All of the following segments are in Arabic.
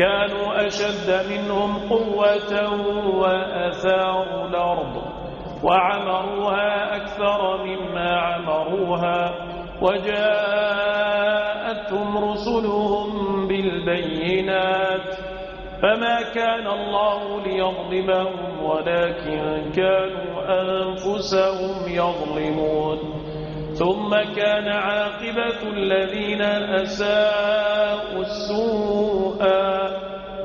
كانوا أشد منهم قوة وأثاروا الأرض وعمروها أكثر مما عمروها وجاءتهم رسلهم بالبينات فما كان الله ليظلمهم ولكن كانوا أنفسهم يظلمون ثم كان عاقبة الذين أساءوا السوء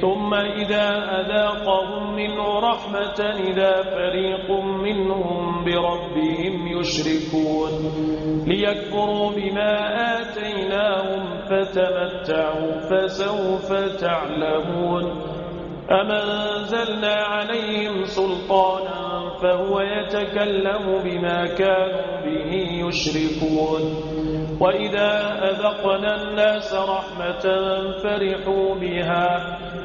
ثم إذا أذاقهم منه رحمة إذا فريق منهم بربهم يشركون. ليكفروا بما آتيناهم فتمتعوا فسوف تعلمون. أما أنزلنا عليهم سلطانا فهو يتكلم بما كانوا به يشركون. وإذا أذقنا الناس رحمة فرحوا بها.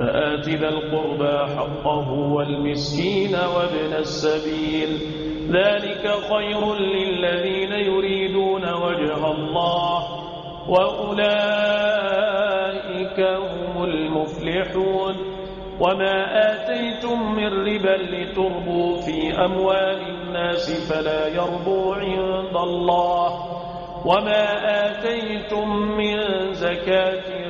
فآت ذا القربى حقه والمسكين وابن السبيل. ذلك خير للذين يريدون وجه الله وأولئك هم المفلحون. وما آتيتم من ربا لتربوا في أموال الناس فلا يربو عند الله. وما آتيتم من زكاة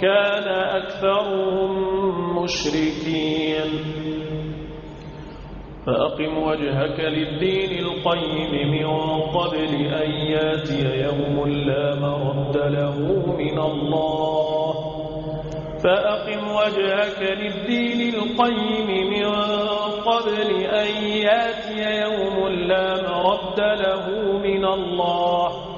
كان أكثرهم مشركين. فأقم وجهك للدين القيم من قبل أن يأتي يوم لا مرد له من الله. فأقم وجهك للدين القيم من قبل أن يأتي يوم لا مرد له من الله.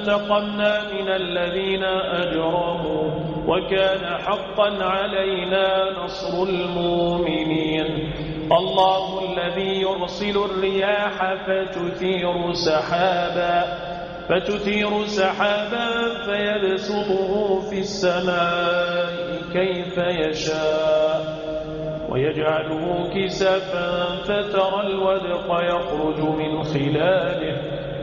فانتقمنا من الذين أجرموا وكان حقا علينا نصر المؤمنين. الله الذي يرسل الرياح فتثير سحابا فتثير سحابا فيبسطه في السماء كيف يشاء ويجعله كسفا فترى الودق يخرج من خلاله.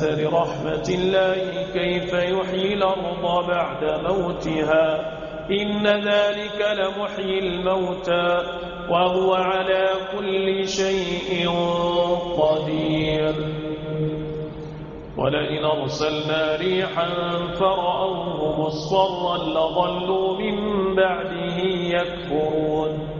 أثر رحمة الله كيف يحيي الأرض بعد موتها إن ذلك لمحيي الموتى وهو على كل شيء قدير. ولئن أرسلنا ريحا فرأوه مصفرا لظلوا من بعده يكفرون.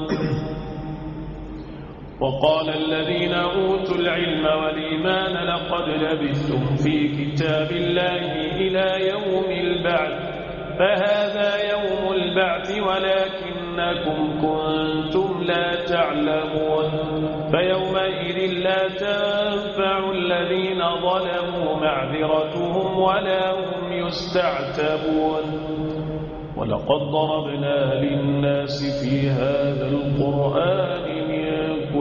وقال الذين أوتوا العلم والإيمان لقد لبثتم في كتاب الله إلى يوم البعث فهذا يوم البعث ولكنكم كنتم لا تعلمون فيومئذ لا تنفع الذين ظلموا معذرتهم ولا هم يستعتبون. ولقد ضربنا للناس في هذا القرآن